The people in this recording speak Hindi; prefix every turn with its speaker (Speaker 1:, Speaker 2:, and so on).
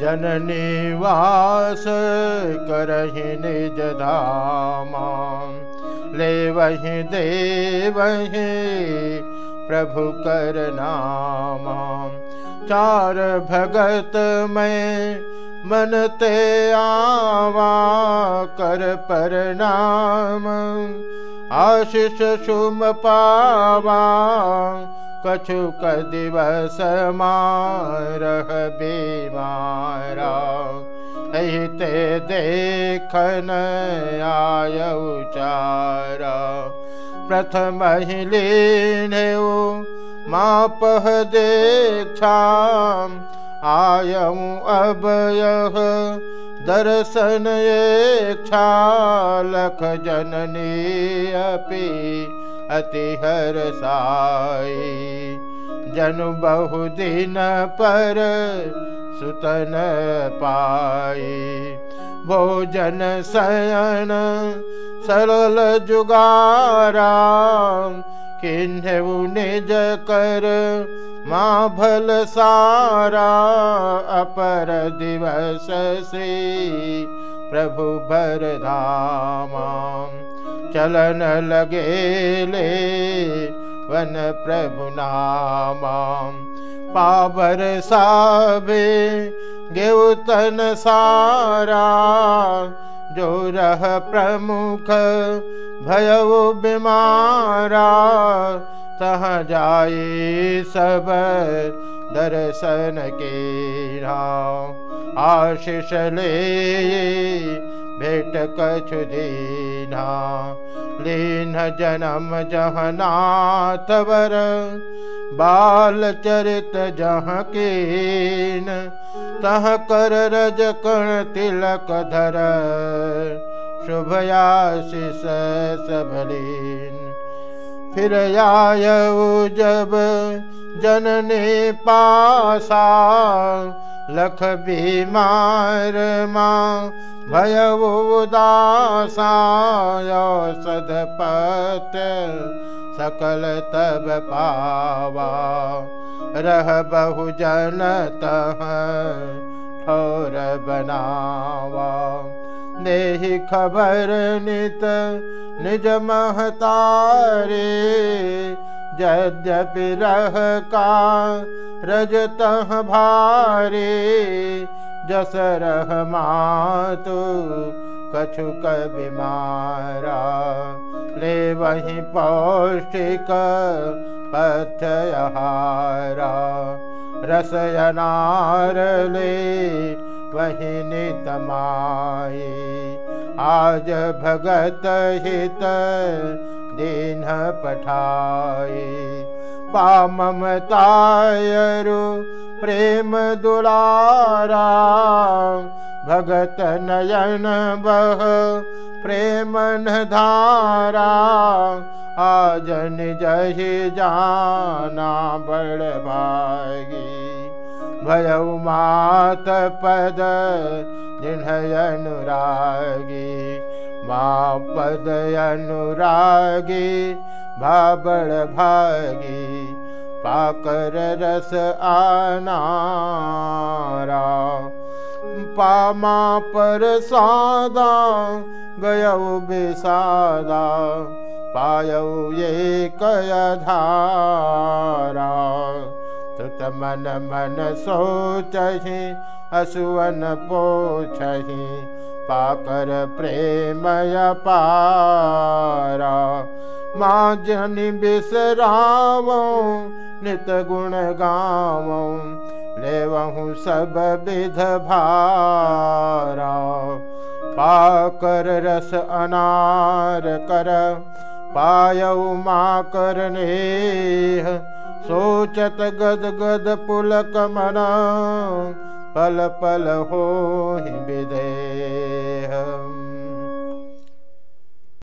Speaker 1: जननिवास करहि निज धामा। ले वही दे वही प्रभु कर नामा। चार भगत में मनते आवा कर परनाम आशीष सुम पावा कछुक दिवस मारह बीमारा ते देखन आय उचारा प्रथम लीने मापह देखा आयऊ अब यह दर्शन इच्छा लख जननी अपि अति हर साई। जनु बहु दिन पर सुतन पाई। भोजन शयन सरल जुगारा। किन्हु निज कर माँ भल सारा। अपर दिवस से प्रभु भर धामा। चलन लगे ले। वन प्रभु नामा पावर साबे गेतन सारा। जो रह प्रमुख भयउ बीमारा। तह जाए सब दर्शन के आशीष ले भेट कछु दीना लीन जन्म जहनाथ वर बाल चरित जहाँ के तह कर रज कण तिलक धर शुभयाशिष सबलीन। फिर आय जब जनने पासा लख बीमार भय उदासा सदपत सकल तब पावा। रह बहु जन ठोर बनावा। नेहि खबर नित निज महतारे, यद्यपि रह का रजत भारे जस रह मातु कछुक बीमारा ले वही पौष्टिक पथयहारा रसयनार ले वही नितमाए आज भगत हित दीन पठाए पाममतायरु प्रेम दुलारा भगत नयन बह प्रेमन धारा आजन जही जाना बड़ भागी। भयउ मात पद जिन्ह अनुरागी माँ पद अनुरागी भाबड़ भागी, पाकर रस आनारा। पामा पर सादा गयऊ बेसादा पायऊ ये कयधारा तुत मन मन सोचहि असुवन पोछहि, पाकर प्रेमय पारा। माँ जनि बिसरावो, नित गुण गावो, लेवहु सब विध भारा। पाकर रस अनार कर, पायऊ माँ करने सोचत गद गद पुलक मना, पल पल हो विदेह।